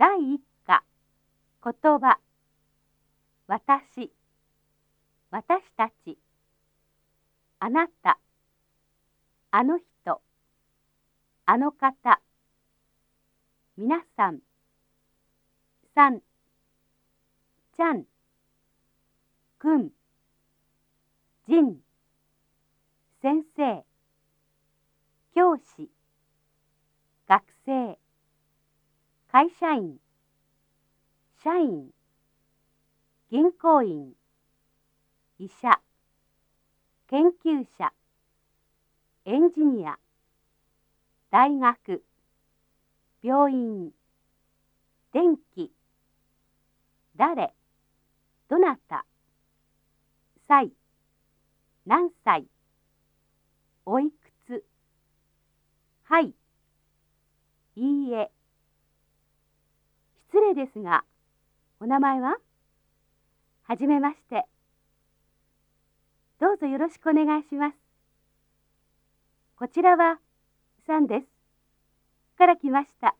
第一課。言葉。私。私たち。あなた。あの人。あの方。皆さん。さん。ちゃん。くん。じん。先生。教師学生会社員社員銀行員医者研究者エンジニア大学病院電気誰どなた歳何歳おいくつはいいいえ礼ですが、お名前は？はじめまして。どうぞよろしくお願いします。こちらは、さんです。から来ました。